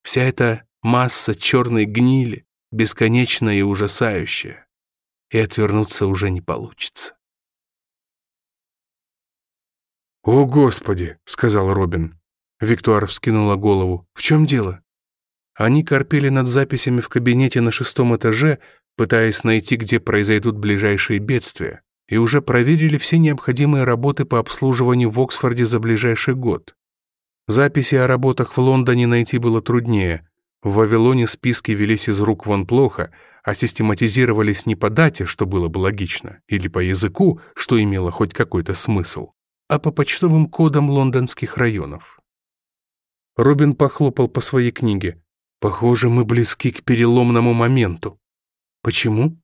A: Вся эта масса черной гнили, бесконечная и ужасающая. И отвернуться уже не получится.
B: «О, Господи!» — сказал Робин. Виктуар вскинула голову. «В чем дело?»
A: Они корпели над записями в кабинете на шестом этаже, пытаясь найти, где произойдут ближайшие бедствия, и уже проверили все необходимые работы по обслуживанию в Оксфорде за ближайший год. Записи о работах в Лондоне найти было труднее. В Вавилоне списки велись из рук вон плохо, а систематизировались не по дате, что было бы логично, или по языку, что имело хоть какой-то смысл, а по почтовым кодам лондонских районов. Робин похлопал по своей книге. «Похоже, мы близки к переломному моменту». «Почему?»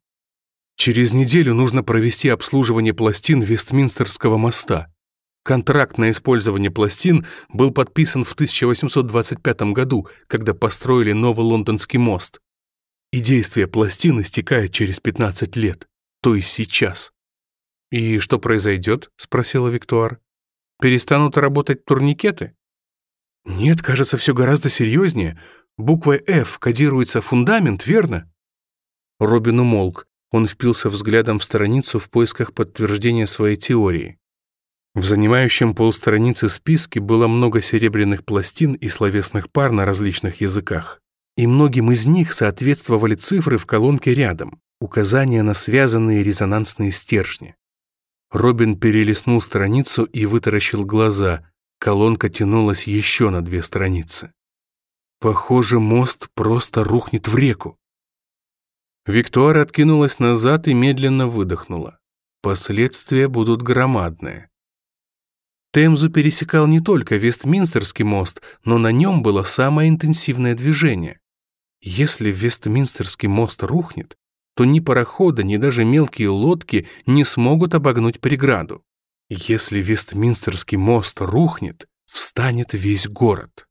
A: «Через неделю нужно провести обслуживание пластин Вестминстерского моста. Контракт на использование пластин был подписан в 1825 году, когда построили новый лондонский мост. И действие пластин истекает через 15 лет, то есть сейчас». «И что произойдет?» — спросила Виктуар. «Перестанут работать турникеты?» Нет, кажется, все гораздо серьезнее. Буква F кодируется фундамент, верно? Робин умолк. Он впился взглядом в страницу в поисках подтверждения своей теории. В занимающем полстраницы списке было много серебряных пластин и словесных пар на различных языках. И многим из них соответствовали цифры в колонке рядом, указания на связанные резонансные стержни. Робин перелистнул страницу и вытаращил глаза, Колонка тянулась еще на две страницы. Похоже, мост просто рухнет в реку. Виктуара откинулась назад и медленно выдохнула. Последствия будут громадные. Темзу пересекал не только Вестминстерский мост, но на нем было самое интенсивное движение. Если Вестминстерский мост рухнет, то ни парохода, ни даже мелкие лодки не смогут обогнуть преграду. Если Вестминстерский мост рухнет, встанет весь город.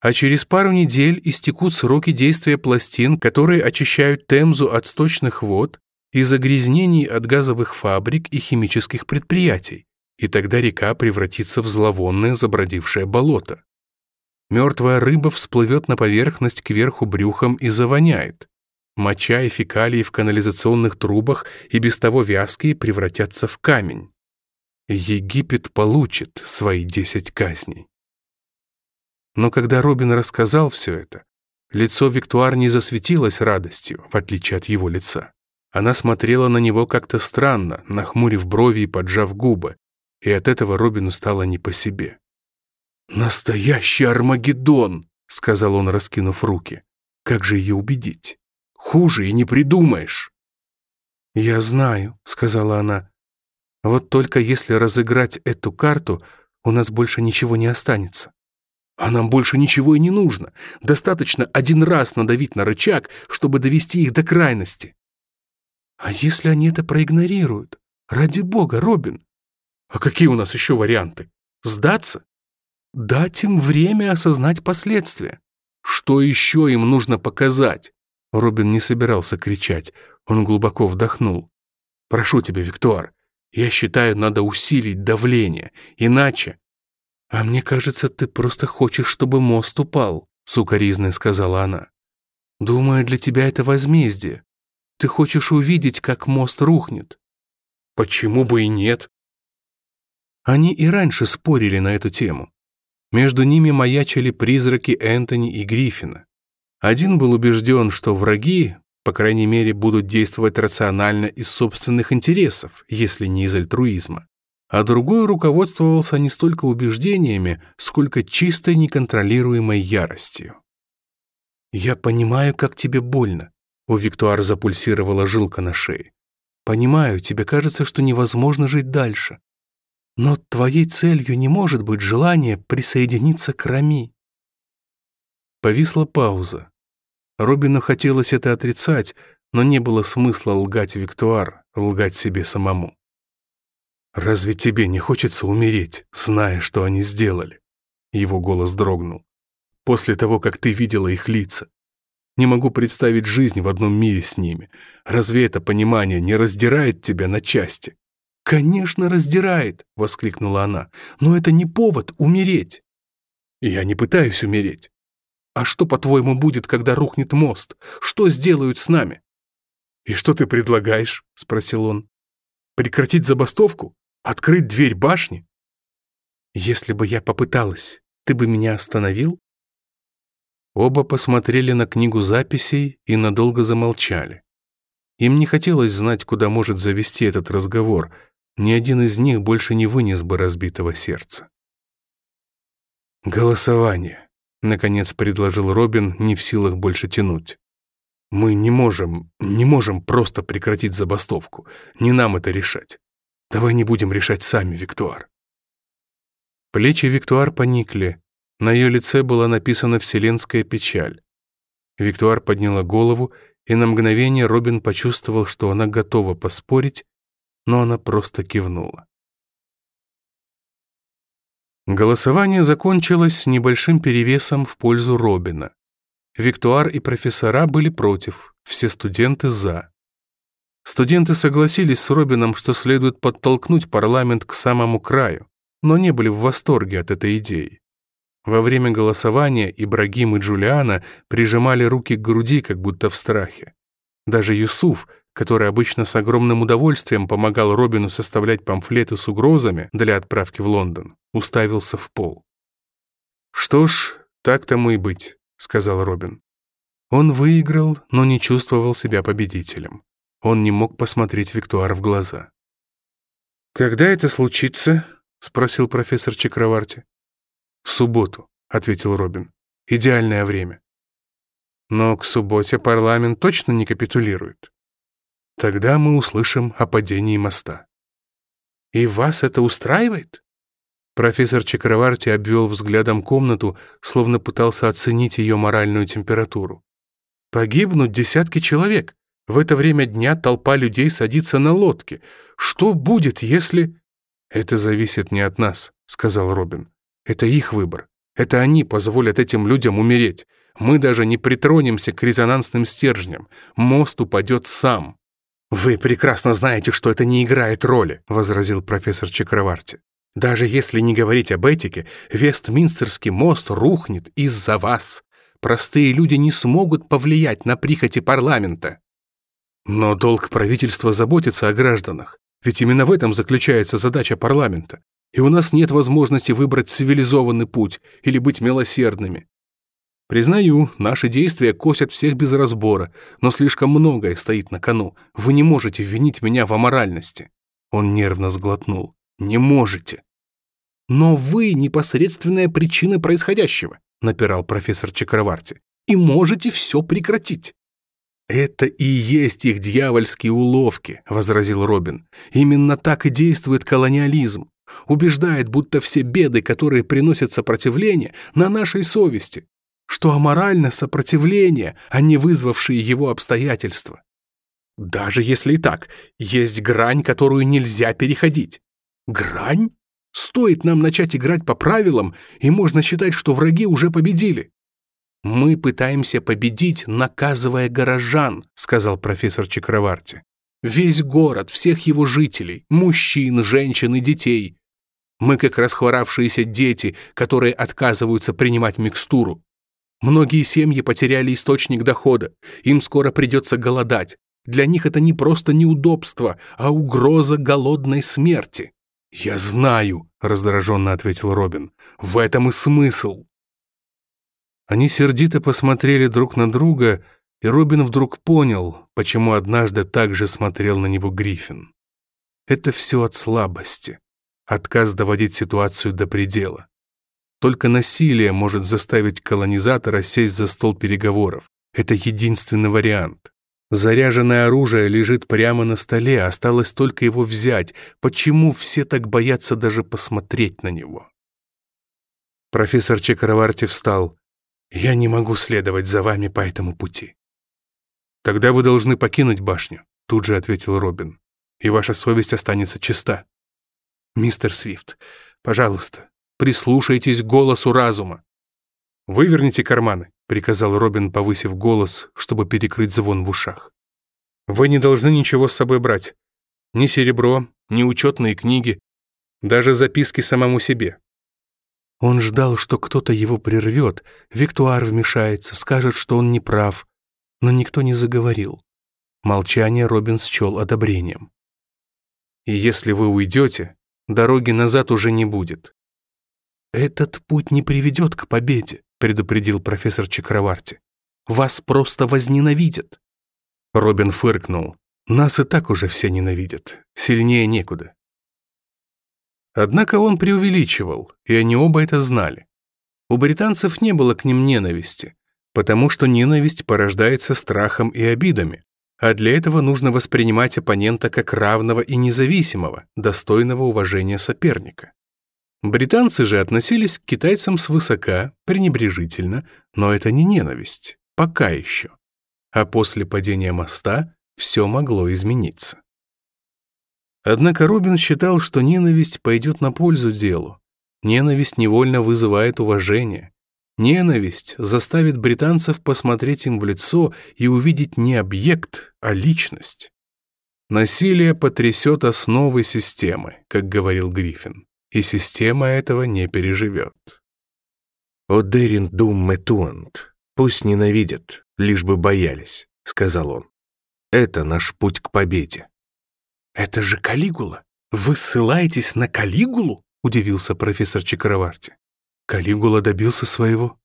A: А через пару недель истекут сроки действия пластин, которые очищают Темзу от сточных вод и загрязнений от газовых фабрик и химических предприятий, и тогда река превратится в зловонное забродившее болото. Мертвая рыба всплывет на поверхность кверху брюхом и завоняет. Моча и фекалии в канализационных трубах и без того вязкие превратятся в камень. Египет получит свои десять казней. Но когда Робин рассказал все это, лицо Виктуар не засветилось радостью, в отличие от его лица. Она смотрела на него как-то странно, нахмурив брови и поджав губы, и от этого Робину стало не по себе. «Настоящий Армагеддон!» — сказал он, раскинув руки. «Как же ее убедить? Хуже и не придумаешь!» «Я знаю», — сказала она, вот только если разыграть эту карту, у нас больше ничего не останется. А нам больше ничего и не нужно. Достаточно один раз надавить на рычаг, чтобы довести их до крайности. А если они это проигнорируют? Ради бога, Робин! А какие у нас еще варианты? Сдаться? Дать им время осознать последствия. Что еще им нужно показать? Робин не собирался кричать. Он глубоко вдохнул. «Прошу тебя, Виктуар, я считаю, надо усилить давление, иначе... А мне кажется, ты просто хочешь, чтобы мост упал, Сукаризной сказала она. Думаю, для тебя это возмездие. Ты хочешь увидеть, как мост рухнет. Почему бы и нет? Они и раньше спорили на эту тему. Между ними маячили призраки Энтони и Гриффина. Один был убежден, что враги по крайней мере, будут действовать рационально из собственных интересов, если не из альтруизма. А другой руководствовался не столько убеждениями, сколько чистой неконтролируемой яростью. «Я понимаю, как тебе больно», — у Виктуар запульсировала жилка на шее. «Понимаю, тебе кажется, что невозможно жить дальше. Но твоей целью не может быть желание присоединиться к Рами». Повисла пауза. Робину хотелось это отрицать, но не было смысла лгать Виктуар, лгать себе самому. «Разве тебе не хочется умереть, зная, что они сделали?» Его голос дрогнул. «После того, как ты видела их лица. Не могу представить жизнь в одном мире с ними. Разве это понимание не раздирает тебя на части?» «Конечно, раздирает!» — воскликнула она. «Но это не повод умереть!» «Я не пытаюсь умереть. А что, по-твоему, будет, когда рухнет мост? Что сделают с нами?» «И что ты предлагаешь?» — спросил он. «Прекратить забастовку? Открыть дверь башни?» «Если бы я попыталась, ты бы меня остановил?» Оба посмотрели на книгу записей и надолго замолчали. Им не хотелось знать, куда может завести этот разговор. Ни один из них больше не вынес бы разбитого сердца. Голосование. — наконец предложил Робин, не в силах больше тянуть. «Мы не можем, не можем просто прекратить забастовку. Не нам это решать. Давай не будем решать сами, Виктуар». Плечи Виктуар поникли. На ее лице была написана вселенская печаль. Виктуар подняла голову, и на мгновение Робин почувствовал, что она готова поспорить, но она просто кивнула. Голосование закончилось с небольшим перевесом в пользу Робина. Виктуар и профессора были против, все студенты «за». Студенты согласились с Робином, что следует подтолкнуть парламент к самому краю, но не были в восторге от этой идеи. Во время голосования Ибрагим и Джулиана прижимали руки к груди, как будто в страхе. Даже Юсуф, который обычно с огромным удовольствием помогал Робину составлять памфлеты с угрозами для отправки в Лондон, уставился в пол. «Что ж, так тому и быть», — сказал Робин. Он выиграл, но не чувствовал себя победителем. Он не мог посмотреть Виктуар в глаза. «Когда это случится?» — спросил профессор Чакраварти. «В субботу», — ответил Робин. «Идеальное время». «Но к субботе парламент точно не капитулирует». Тогда мы услышим о падении моста. И вас это устраивает? Профессор Чакраварти обвел взглядом комнату, словно пытался оценить ее моральную температуру. Погибнут десятки человек. В это время дня толпа людей садится на лодке. Что будет, если... Это зависит не от нас, сказал Робин. Это их выбор. Это они позволят этим людям умереть. Мы даже не притронемся к резонансным стержням. Мост упадет сам. «Вы прекрасно знаете, что это не играет роли», — возразил профессор Чакраварти. «Даже если не говорить об этике, Вестминстерский мост рухнет из-за вас. Простые люди не смогут повлиять на прихоти парламента». Но долг правительства заботиться о гражданах, ведь именно в этом заключается задача парламента. И у нас нет возможности выбрать цивилизованный путь или быть милосердными. Признаю, наши действия косят всех без разбора, но слишком многое стоит на кону. Вы не можете винить меня в аморальности». Он нервно сглотнул. «Не можете». «Но вы — непосредственная причина происходящего», — напирал профессор Чакраварти. «И можете все прекратить». «Это и есть их дьявольские уловки», — возразил Робин. «Именно так и действует колониализм. Убеждает, будто все беды, которые приносят сопротивление, на нашей совести, что аморально сопротивление, а не вызвавшие его обстоятельства. Даже если и так, есть грань, которую нельзя переходить. Грань? Стоит нам начать играть по правилам, и можно считать, что враги уже победили. «Мы пытаемся победить, наказывая горожан», — сказал профессор Чакраварти. «Весь город, всех его жителей, мужчин, женщин и детей. Мы как расхворавшиеся дети, которые отказываются принимать микстуру. Многие семьи потеряли источник дохода, им скоро придется голодать. Для них это не просто неудобство, а угроза голодной смерти. «Я знаю», — раздраженно ответил Робин, — «в этом и смысл». Они сердито посмотрели друг на друга, и Робин вдруг понял, почему однажды так же смотрел на него Гриффин. Это все от слабости, отказ доводить ситуацию до предела. Только насилие может заставить колонизатора сесть за стол переговоров. Это единственный вариант. Заряженное оружие лежит прямо на столе, осталось только его взять. Почему все так боятся даже посмотреть на него? Профессор Чекароварти встал. «Я не могу следовать за вами по этому пути». «Тогда вы должны покинуть башню», — тут же ответил Робин. «И ваша совесть останется чиста». «Мистер Свифт, пожалуйста, прислушайтесь к голосу разума». «Выверните карманы», — приказал Робин, повысив голос, чтобы перекрыть звон в ушах. «Вы не должны ничего с собой брать. Ни серебро, ни учетные книги, даже записки самому себе». Он ждал, что кто-то его прервет, Виктуар вмешается, скажет, что он не прав, но никто не заговорил. Молчание Робин счел одобрением. «И если вы уйдете, дороги назад уже не будет. «Этот путь не приведет к победе», — предупредил профессор Чакраварти. «Вас просто возненавидят». Робин фыркнул. «Нас и так уже все ненавидят. Сильнее некуда». Однако он преувеличивал, и они оба это знали. У британцев не было к ним ненависти, потому что ненависть порождается страхом и обидами, а для этого нужно воспринимать оппонента как равного и независимого, достойного уважения соперника. Британцы же относились к китайцам свысока, пренебрежительно, но это не ненависть, пока еще. А после падения моста все могло измениться. Однако Робин считал, что ненависть пойдет на пользу делу. Ненависть невольно вызывает уважение. Ненависть заставит британцев посмотреть им в лицо и увидеть не объект, а личность. Насилие потрясет основы системы, как говорил Гриффин и система этого не переживет.
B: «О, Дерин Дум пусть ненавидят, лишь бы боялись», — сказал он. «Это наш путь к победе».
A: «Это же Калигула. Вы ссылаетесь на Калигулу? удивился профессор Чикароварти. Калигула добился своего.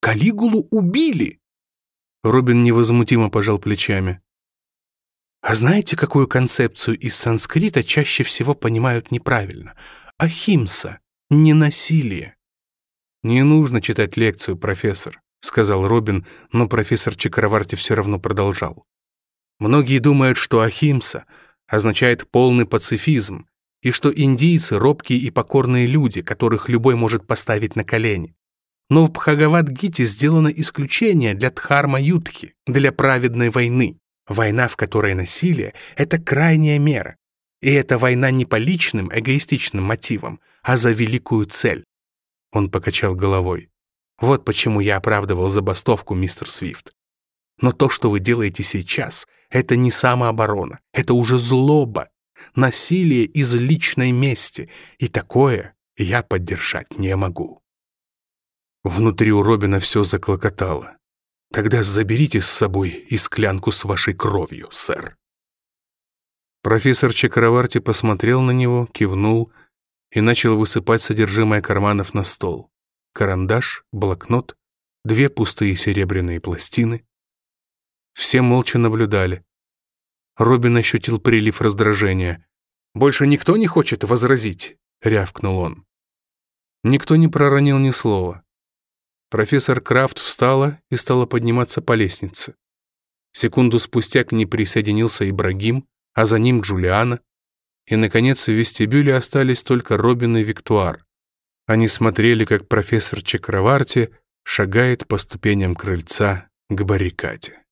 A: Калигулу убили. Робин невозмутимо пожал плечами. А знаете, какую концепцию из санскрита чаще всего понимают неправильно? Ахимса, не насилие. «Не нужно читать лекцию, профессор», — сказал Робин, но профессор Чакраварти все равно продолжал. «Многие думают, что Ахимса означает полный пацифизм, и что индийцы — робкие и покорные люди, которых любой может поставить на колени. Но в Бхагавад-гите сделано исключение для Дхарма-ютхи, для праведной войны. Война, в которой насилие — это крайняя мера, и эта война не по личным, эгоистичным мотивам, а за великую цель. Он покачал головой. Вот почему я оправдывал забастовку, мистер Свифт. Но то, что вы делаете сейчас, это не самооборона, это уже злоба, насилие из личной мести, и такое я поддержать не могу. Внутри у Робина все заклокотало. Тогда заберите с собой и склянку с вашей кровью, сэр. Профессор Чакраварти посмотрел на него, кивнул и начал высыпать содержимое карманов на стол. Карандаш, блокнот, две пустые серебряные пластины. Все молча наблюдали. Робин ощутил прилив раздражения. «Больше никто не хочет возразить», — рявкнул он. Никто не проронил ни слова. Профессор Крафт встала и стала подниматься по лестнице. Секунду спустя к ней присоединился Ибрагим, а за ним Джулиана, и, наконец, в вестибюле остались только Робин и Виктуар. Они смотрели, как профессор Чакраварти шагает по ступеням крыльца к баррикаде.